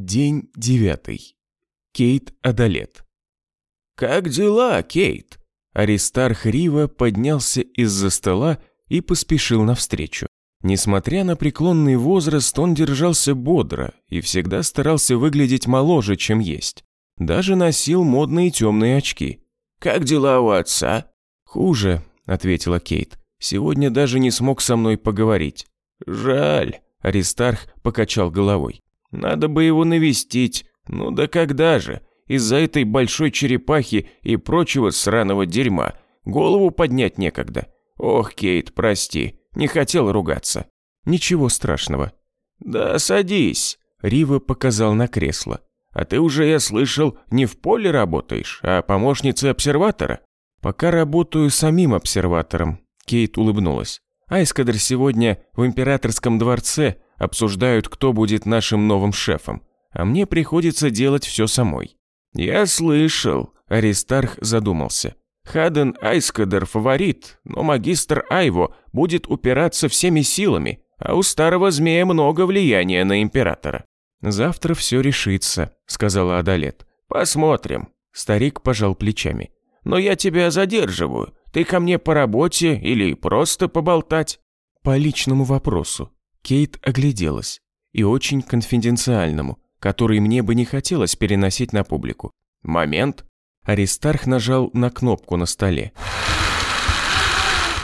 День девятый. Кейт Адалет. «Как дела, Кейт?» Аристарх Рива поднялся из-за стола и поспешил навстречу. Несмотря на преклонный возраст, он держался бодро и всегда старался выглядеть моложе, чем есть. Даже носил модные темные очки. «Как дела у отца?» «Хуже», — ответила Кейт. «Сегодня даже не смог со мной поговорить». «Жаль», — Аристарх покачал головой. «Надо бы его навестить. Ну да когда же? Из-за этой большой черепахи и прочего сраного дерьма. Голову поднять некогда. Ох, Кейт, прости, не хотел ругаться». «Ничего страшного». «Да садись», — Рива показал на кресло. «А ты уже, я слышал, не в поле работаешь, а помощницей обсерватора?» «Пока работаю самим обсерватором», — Кейт улыбнулась. «Айскадр сегодня в императорском дворце обсуждают, кто будет нашим новым шефом, а мне приходится делать все самой». «Я слышал», — Аристарх задумался. «Хаден Айскадер фаворит, но магистр Айво будет упираться всеми силами, а у старого змея много влияния на императора». «Завтра все решится», — сказала Адалет. «Посмотрим». Старик пожал плечами. «Но я тебя задерживаю. Ты ко мне по работе или просто поболтать?» «По личному вопросу». Кейт огляделась. И очень конфиденциальному, который мне бы не хотелось переносить на публику. «Момент». Аристарх нажал на кнопку на столе.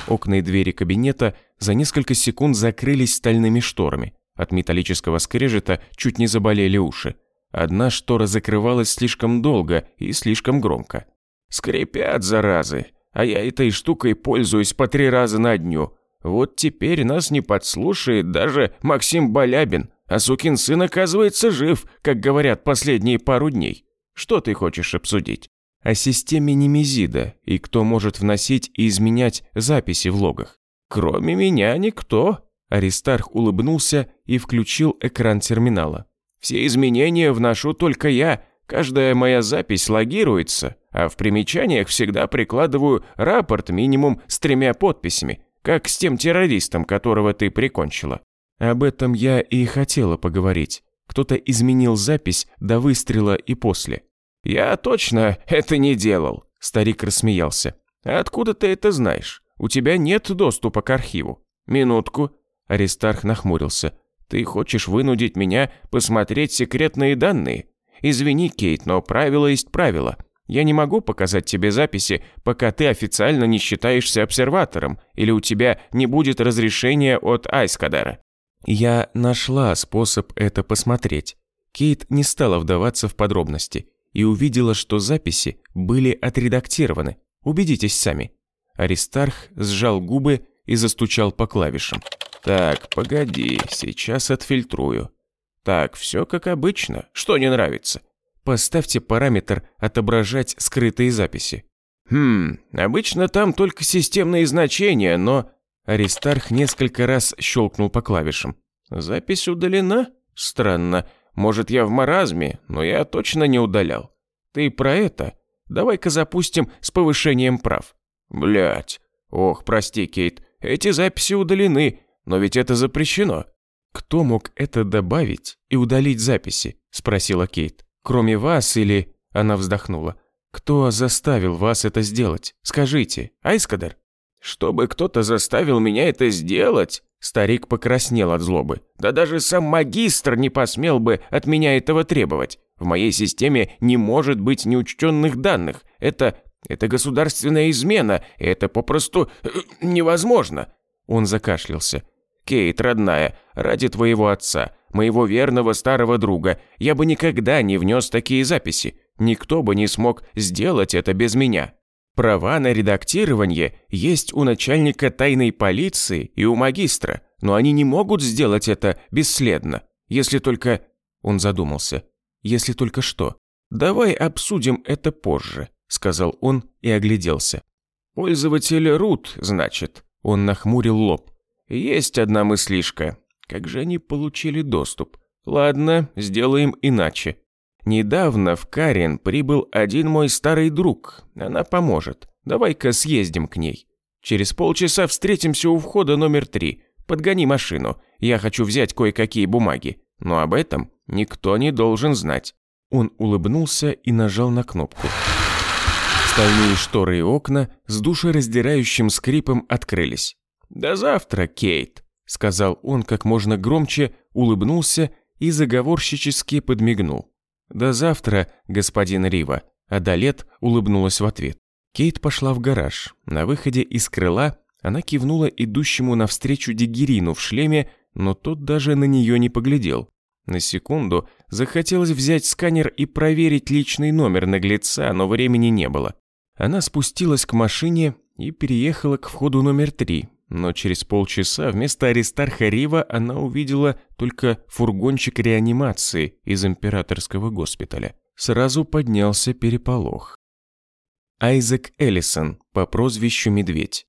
Окна и двери кабинета за несколько секунд закрылись стальными шторами. От металлического скрежета чуть не заболели уши. Одна штора закрывалась слишком долго и слишком громко. «Скрипят, заразы, а я этой штукой пользуюсь по три раза на дню. Вот теперь нас не подслушает даже Максим Балябин, а сукин сын оказывается жив, как говорят последние пару дней. Что ты хочешь обсудить?» «О системе Немезида и кто может вносить и изменять записи в логах». «Кроме меня никто», Аристарх улыбнулся и включил экран терминала. «Все изменения вношу только я, каждая моя запись логируется, а в примечаниях всегда прикладываю рапорт минимум с тремя подписями, как с тем террористом, которого ты прикончила». Об этом я и хотела поговорить. Кто-то изменил запись до выстрела и после. «Я точно это не делал», – старик рассмеялся. «Откуда ты это знаешь? У тебя нет доступа к архиву». «Минутку», Аристарх нахмурился. «Ты хочешь вынудить меня посмотреть секретные данные? Извини, Кейт, но правило есть правило. Я не могу показать тебе записи, пока ты официально не считаешься обсерватором, или у тебя не будет разрешения от Айскадара». Я нашла способ это посмотреть. Кейт не стала вдаваться в подробности и увидела, что записи были отредактированы. Убедитесь сами. Аристарх сжал губы и застучал по клавишам. Так, погоди, сейчас отфильтрую. Так, все как обычно. Что не нравится? Поставьте параметр «Отображать скрытые записи». Хм, обычно там только системные значения, но... Аристарх несколько раз щелкнул по клавишам. Запись удалена? Странно. Может, я в маразме, но я точно не удалял. Ты про это? Давай-ка запустим с повышением прав. Блять. Ох, прости, Кейт, эти записи удалены, но ведь это запрещено». «Кто мог это добавить и удалить записи?» – спросила Кейт. «Кроме вас или...» – она вздохнула. «Кто заставил вас это сделать? Скажите, Айскадер?» «Чтобы кто-то заставил меня это сделать?» Старик покраснел от злобы. «Да даже сам магистр не посмел бы от меня этого требовать. В моей системе не может быть неучтенных данных. Это... это государственная измена. Это попросту... Э, невозможно». Он закашлялся. Кейт, родная, ради твоего отца, моего верного старого друга, я бы никогда не внес такие записи. Никто бы не смог сделать это без меня. Права на редактирование есть у начальника тайной полиции и у магистра, но они не могут сделать это бесследно, если только...» Он задумался. «Если только что?» «Давай обсудим это позже», — сказал он и огляделся. «Пользователь Рут, значит?» Он нахмурил лоб. Есть одна мыслишка. Как же они получили доступ? Ладно, сделаем иначе. Недавно в Карен прибыл один мой старый друг. Она поможет. Давай-ка съездим к ней. Через полчаса встретимся у входа номер три. Подгони машину. Я хочу взять кое-какие бумаги. Но об этом Никто не должен знать». Он улыбнулся и нажал на кнопку. Стальные шторы и окна с душераздирающим скрипом открылись. «До завтра, Кейт», — сказал он как можно громче, улыбнулся и заговорщически подмигнул. «До завтра, господин Рива», а Далет улыбнулась в ответ. Кейт пошла в гараж. На выходе из крыла она кивнула идущему навстречу Дигерину в шлеме, но тот даже на нее не поглядел. На секунду захотелось взять сканер и проверить личный номер наглеца, но времени не было. Она спустилась к машине и переехала к входу номер три, но через полчаса вместо Аристарха Рива она увидела только фургончик реанимации из императорского госпиталя. Сразу поднялся переполох. Айзек Эллисон по прозвищу Медведь.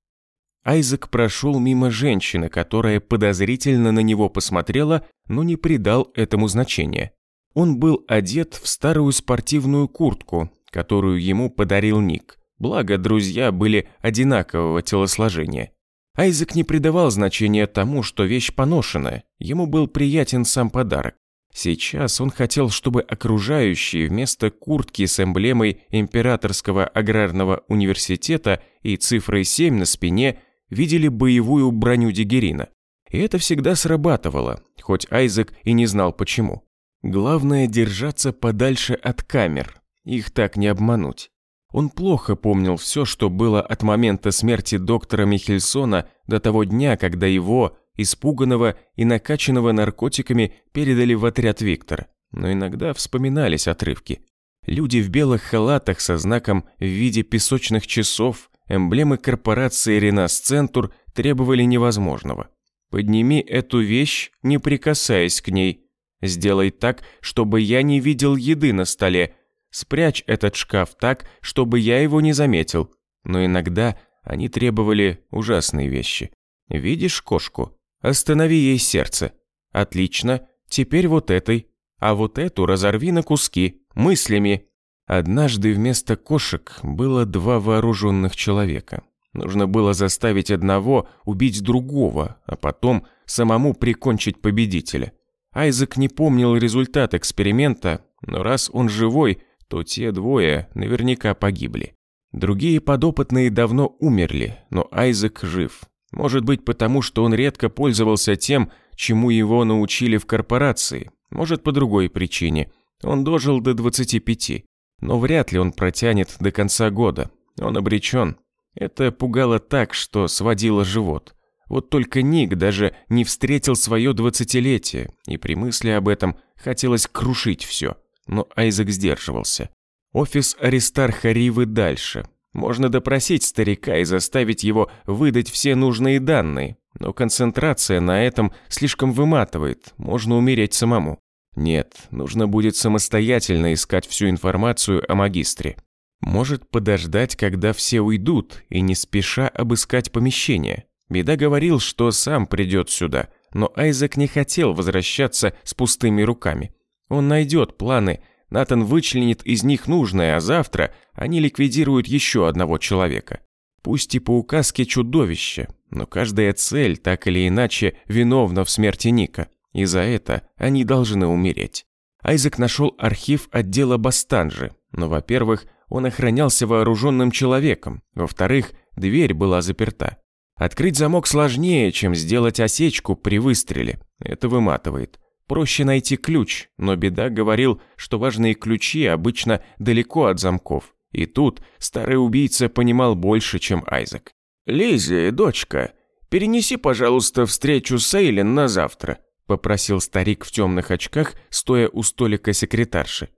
Айзек прошел мимо женщины, которая подозрительно на него посмотрела, но не придал этому значения. Он был одет в старую спортивную куртку, которую ему подарил Ник. Благо, друзья были одинакового телосложения. Айзек не придавал значения тому, что вещь поношенная, ему был приятен сам подарок. Сейчас он хотел, чтобы окружающие вместо куртки с эмблемой Императорского аграрного университета и цифрой 7 на спине видели боевую броню Дигерина. И это всегда срабатывало, хоть Айзек и не знал почему. Главное держаться подальше от камер, их так не обмануть. Он плохо помнил все, что было от момента смерти доктора Михельсона до того дня, когда его, испуганного и накачанного наркотиками, передали в отряд Виктора. Но иногда вспоминались отрывки. Люди в белых халатах со знаком в виде песочных часов, эмблемы корпорации «Ренас Центур» требовали невозможного. «Подними эту вещь, не прикасаясь к ней. Сделай так, чтобы я не видел еды на столе, Спрячь этот шкаф так, чтобы я его не заметил. Но иногда они требовали ужасные вещи. Видишь кошку? Останови ей сердце. Отлично, теперь вот этой. А вот эту разорви на куски, мыслями. Однажды вместо кошек было два вооруженных человека. Нужно было заставить одного убить другого, а потом самому прикончить победителя. Айзек не помнил результат эксперимента, но раз он живой, то те двое наверняка погибли. Другие подопытные давно умерли, но Айзек жив. Может быть потому, что он редко пользовался тем, чему его научили в корпорации. Может по другой причине. Он дожил до 25. Но вряд ли он протянет до конца года. Он обречен. Это пугало так, что сводило живот. Вот только Ник даже не встретил свое двадцатилетие, и при мысли об этом хотелось крушить все но Айзек сдерживался. Офис Аристарха Ривы дальше. Можно допросить старика и заставить его выдать все нужные данные, но концентрация на этом слишком выматывает, можно умереть самому. Нет, нужно будет самостоятельно искать всю информацию о магистре. Может подождать, когда все уйдут, и не спеша обыскать помещение. Беда говорил, что сам придет сюда, но Айзек не хотел возвращаться с пустыми руками. Он найдет планы, Натан вычленит из них нужное, а завтра они ликвидируют еще одного человека. Пусть и по указке чудовище, но каждая цель так или иначе виновна в смерти Ника, и за это они должны умереть. Айзек нашел архив отдела Бастанжи, но, во-первых, он охранялся вооруженным человеком, во-вторых, дверь была заперта. Открыть замок сложнее, чем сделать осечку при выстреле. Это выматывает. Проще найти ключ, но беда говорил, что важные ключи обычно далеко от замков. И тут старый убийца понимал больше, чем Айзек. «Лиззи, дочка, перенеси, пожалуйста, встречу с Эйлен на завтра», попросил старик в темных очках, стоя у столика секретарши.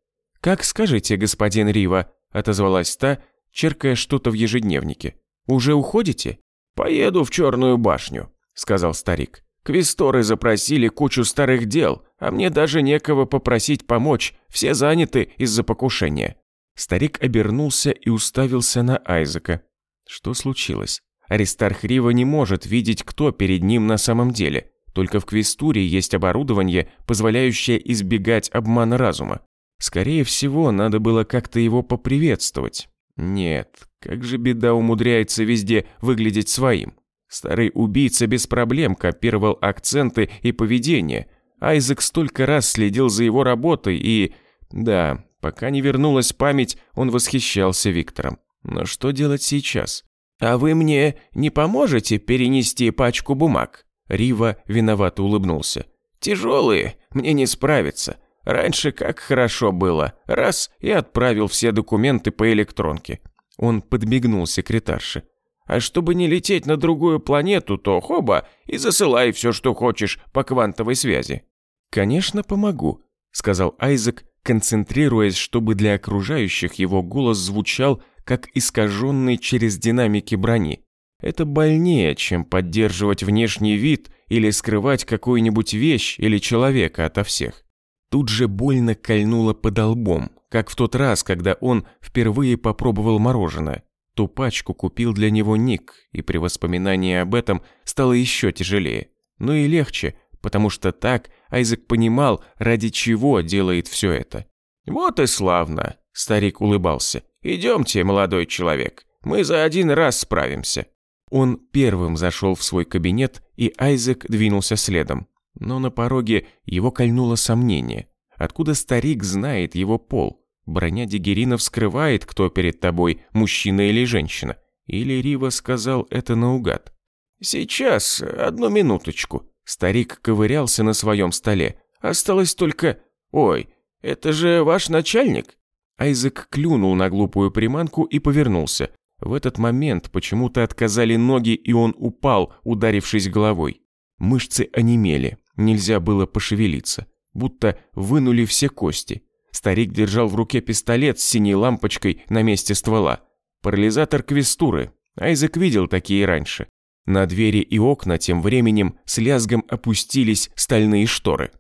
«Как скажете, господин Рива», отозвалась та, черкая что-то в ежедневнике. «Уже уходите?» «Поеду в Черную башню», сказал старик. Квесторы запросили кучу старых дел, а мне даже некого попросить помочь, все заняты из-за покушения». Старик обернулся и уставился на Айзека. Что случилось? Аристарх Рива не может видеть, кто перед ним на самом деле. Только в Квестуре есть оборудование, позволяющее избегать обмана разума. Скорее всего, надо было как-то его поприветствовать. Нет, как же беда умудряется везде выглядеть своим. Старый убийца без проблем копировал акценты и поведение, Айзек столько раз следил за его работой и... Да, пока не вернулась память, он восхищался Виктором. Но что делать сейчас? «А вы мне не поможете перенести пачку бумаг?» Рива виновато улыбнулся. «Тяжелые, мне не справиться. Раньше как хорошо было. Раз и отправил все документы по электронке». Он подмигнул секретарше. «А чтобы не лететь на другую планету, то хоба и засылай все, что хочешь по квантовой связи». «Конечно, помогу», — сказал Айзек, концентрируясь, чтобы для окружающих его голос звучал, как искаженный через динамики брони. Это больнее, чем поддерживать внешний вид или скрывать какую-нибудь вещь или человека ото всех. Тут же больно кольнуло под лбом, как в тот раз, когда он впервые попробовал мороженое. Ту пачку купил для него Ник, и при воспоминании об этом стало еще тяжелее. Но и легче, потому что так Айзек понимал, ради чего делает все это. «Вот и славно», – старик улыбался. «Идемте, молодой человек, мы за один раз справимся». Он первым зашел в свой кабинет, и Айзек двинулся следом. Но на пороге его кольнуло сомнение. Откуда старик знает его пол? Броня Дигерина вскрывает, кто перед тобой, мужчина или женщина. Или Рива сказал это наугад? «Сейчас, одну минуточку». Старик ковырялся на своем столе. «Осталось только... Ой, это же ваш начальник?» Айзек клюнул на глупую приманку и повернулся. В этот момент почему-то отказали ноги, и он упал, ударившись головой. Мышцы онемели, нельзя было пошевелиться, будто вынули все кости. Старик держал в руке пистолет с синей лампочкой на месте ствола. Парализатор квестуры. Айзек видел такие раньше. На двери и окна тем временем с лязгом опустились стальные шторы.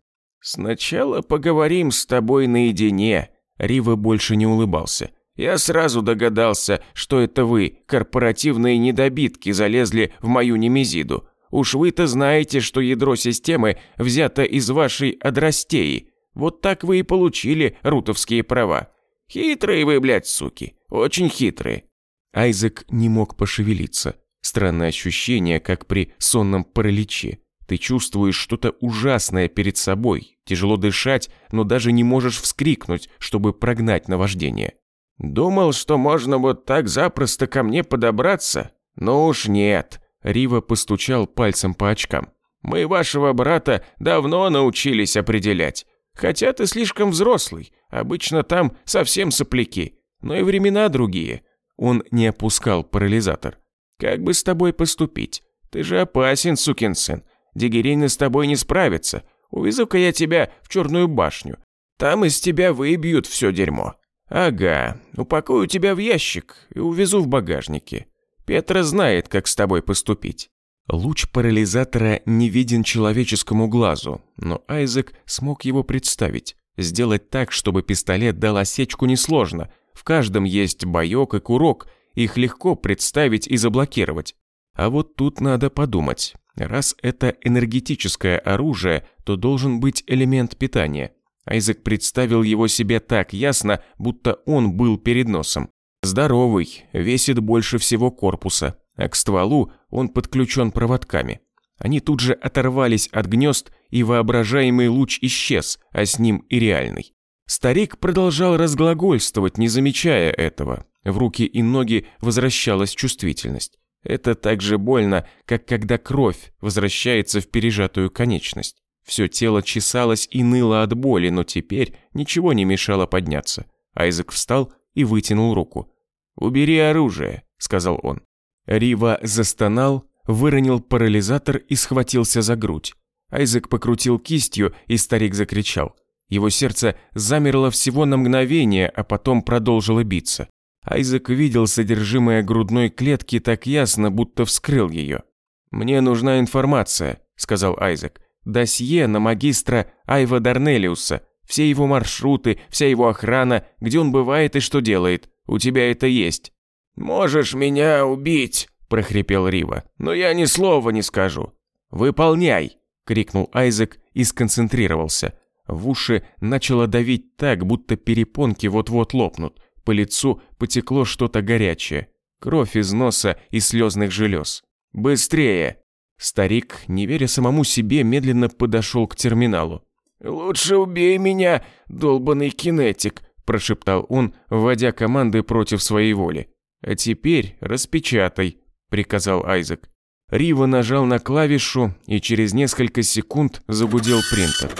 «Сначала поговорим с тобой наедине», Рива больше не улыбался. Я сразу догадался, что это вы, корпоративные недобитки, залезли в мою немезиду. Уж вы-то знаете, что ядро системы взято из вашей адрастеи. Вот так вы и получили рутовские права. Хитрые вы, блядь, суки. Очень хитрые». Айзек не мог пошевелиться. Странное ощущение, как при сонном параличе. Ты чувствуешь что-то ужасное перед собой, тяжело дышать, но даже не можешь вскрикнуть, чтобы прогнать наваждение. «Думал, что можно вот так запросто ко мне подобраться? Ну уж нет», — Рива постучал пальцем по очкам. «Мы вашего брата давно научились определять. Хотя ты слишком взрослый, обычно там совсем сопляки, но и времена другие». Он не опускал парализатор. «Как бы с тобой поступить? Ты же опасен, сукин сын. Дигерины с тобой не справятся. Увезу-ка я тебя в Черную башню. Там из тебя выбьют все дерьмо. «Ага, упакую тебя в ящик и увезу в багажнике. Петра знает, как с тобой поступить». Луч парализатора не виден человеческому глазу, но Айзек смог его представить. Сделать так, чтобы пистолет дал осечку несложно. В каждом есть боек и курок, их легко представить и заблокировать. А вот тут надо подумать. Раз это энергетическое оружие, то должен быть элемент питания. Айзек представил его себе так ясно, будто он был перед носом. Здоровый, весит больше всего корпуса, а к стволу он подключен проводками. Они тут же оторвались от гнезд, и воображаемый луч исчез, а с ним и реальный. Старик продолжал разглагольствовать, не замечая этого. В руки и ноги возвращалась чувствительность. Это так же больно, как когда кровь возвращается в пережатую конечность. Все тело чесалось и ныло от боли, но теперь ничего не мешало подняться. Айзек встал и вытянул руку. «Убери оружие», — сказал он. Рива застонал, выронил парализатор и схватился за грудь. Айзек покрутил кистью, и старик закричал. Его сердце замерло всего на мгновение, а потом продолжило биться. Айзек видел содержимое грудной клетки так ясно, будто вскрыл ее. «Мне нужна информация», — сказал Айзек досье на магистра Айва Дарнелиуса, все его маршруты, вся его охрана, где он бывает и что делает. У тебя это есть». «Можешь меня убить», – прохрипел Рива, – «но я ни слова не скажу». «Выполняй!» – крикнул Айзек и сконцентрировался. В уши начало давить так, будто перепонки вот-вот лопнут. По лицу потекло что-то горячее. Кровь из носа и слезных желез. «Быстрее!» Старик, не веря самому себе, медленно подошел к терминалу. «Лучше убей меня, долбанный кинетик», – прошептал он, вводя команды против своей воли. «А теперь распечатай», – приказал Айзек. Рива нажал на клавишу, и через несколько секунд загудел принтер.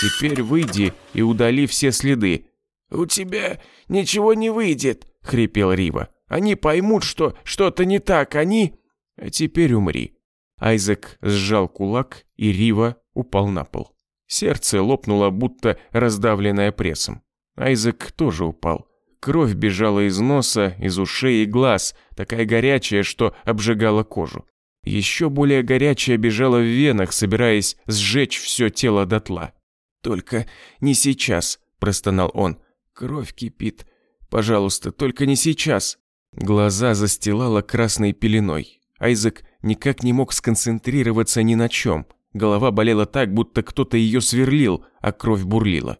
«Теперь выйди и удали все следы». «У тебя ничего не выйдет», – хрипел Рива. «Они поймут, что что-то не так, они...» «А теперь умри». Айзек сжал кулак, и Рива упал на пол. Сердце лопнуло, будто раздавленное прессом. Айзек тоже упал. Кровь бежала из носа, из ушей и глаз, такая горячая, что обжигала кожу. Еще более горячая бежала в венах, собираясь сжечь все тело дотла. «Только не сейчас», – простонал он. «Кровь кипит. Пожалуйста, только не сейчас». Глаза застилала красной пеленой. Айзек никак не мог сконцентрироваться ни на чем. Голова болела так, будто кто-то ее сверлил, а кровь бурлила.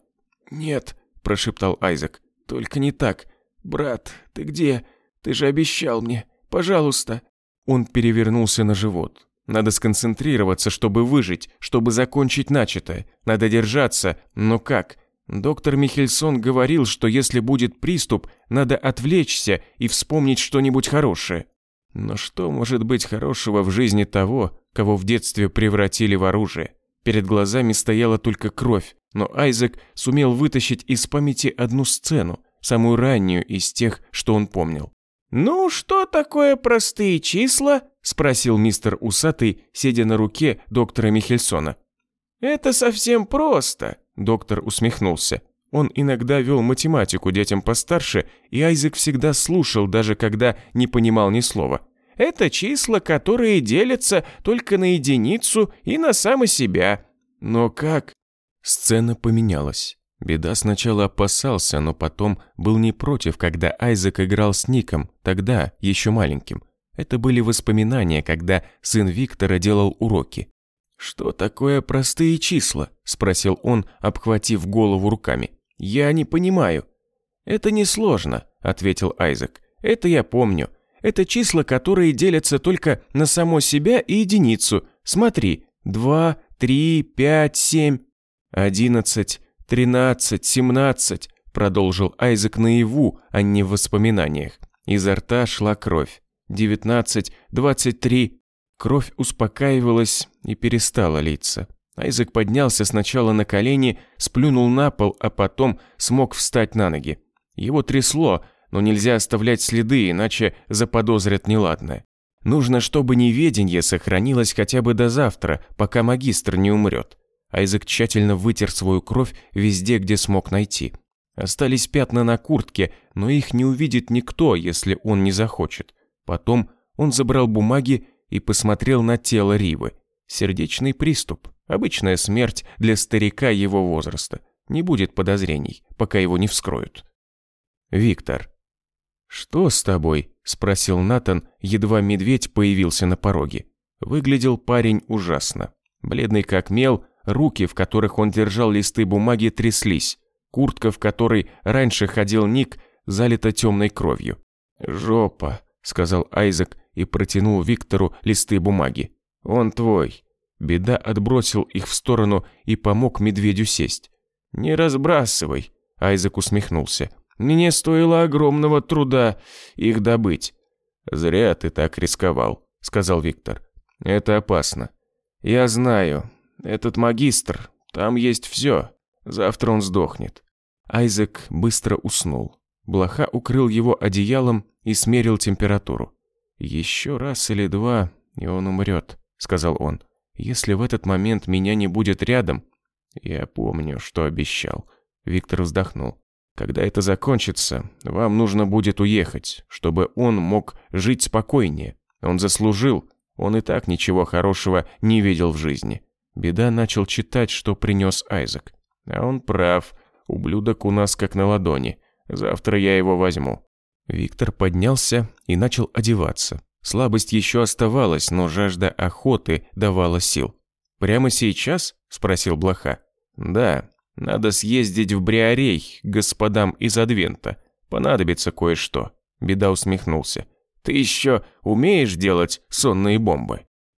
«Нет», – прошептал Айзек, – «только не так. Брат, ты где? Ты же обещал мне. Пожалуйста». Он перевернулся на живот. Надо сконцентрироваться, чтобы выжить, чтобы закончить начатое. Надо держаться, но как? Доктор Михельсон говорил, что если будет приступ, надо отвлечься и вспомнить что-нибудь хорошее. Но что может быть хорошего в жизни того, кого в детстве превратили в оружие? Перед глазами стояла только кровь, но Айзек сумел вытащить из памяти одну сцену, самую раннюю из тех, что он помнил. «Ну, что такое простые числа?» – спросил мистер Усатый, сидя на руке доктора Михельсона. «Это совсем просто», – доктор усмехнулся. Он иногда вел математику детям постарше, и Айзек всегда слушал, даже когда не понимал ни слова. Это числа, которые делятся только на единицу и на само себя. Но как? Сцена поменялась. Беда сначала опасался, но потом был не против, когда Айзек играл с Ником, тогда еще маленьким. Это были воспоминания, когда сын Виктора делал уроки. «Что такое простые числа?» – спросил он, обхватив голову руками. «Я не понимаю». «Это несложно», – ответил Айзек. «Это я помню. Это числа, которые делятся только на само себя и единицу. Смотри, 2, 3, 5, 7, 11, 13, 17, продолжил Айзек наяву, а не в воспоминаниях. Изо рта шла кровь. 19, 23. Кровь успокаивалась и перестала литься. Айзек поднялся сначала на колени, сплюнул на пол, а потом смог встать на ноги. Его трясло, но нельзя оставлять следы, иначе заподозрят неладное. Нужно, чтобы неведение сохранилось хотя бы до завтра, пока магистр не умрет. Айзек тщательно вытер свою кровь везде, где смог найти. Остались пятна на куртке, но их не увидит никто, если он не захочет. Потом он забрал бумаги и посмотрел на тело Ривы. Сердечный приступ. Обычная смерть для старика его возраста. Не будет подозрений, пока его не вскроют. Виктор. «Что с тобой?» – спросил Натан, едва медведь появился на пороге. Выглядел парень ужасно. Бледный как мел, руки, в которых он держал листы бумаги, тряслись. Куртка, в которой раньше ходил Ник, залита темной кровью. «Жопа», – сказал Айзек и протянул Виктору листы бумаги. «Он твой». Беда отбросил их в сторону и помог медведю сесть. «Не разбрасывай», – Айзек усмехнулся. «Мне стоило огромного труда их добыть». «Зря ты так рисковал», – сказал Виктор. «Это опасно». «Я знаю. Этот магистр, там есть все. Завтра он сдохнет». Айзек быстро уснул. Блоха укрыл его одеялом и смерил температуру. «Еще раз или два, и он умрет», – сказал он. Если в этот момент меня не будет рядом... Я помню, что обещал. Виктор вздохнул. Когда это закончится, вам нужно будет уехать, чтобы он мог жить спокойнее. Он заслужил. Он и так ничего хорошего не видел в жизни. Беда начал читать, что принес Айзек. А он прав. Ублюдок у нас как на ладони. Завтра я его возьму. Виктор поднялся и начал одеваться. Слабость еще оставалась, но жажда охоты давала сил. «Прямо сейчас?» – спросил Блоха. «Да, надо съездить в Бриарей, господам из Адвента. Понадобится кое-что». Беда усмехнулся. «Ты еще умеешь делать сонные бомбы?»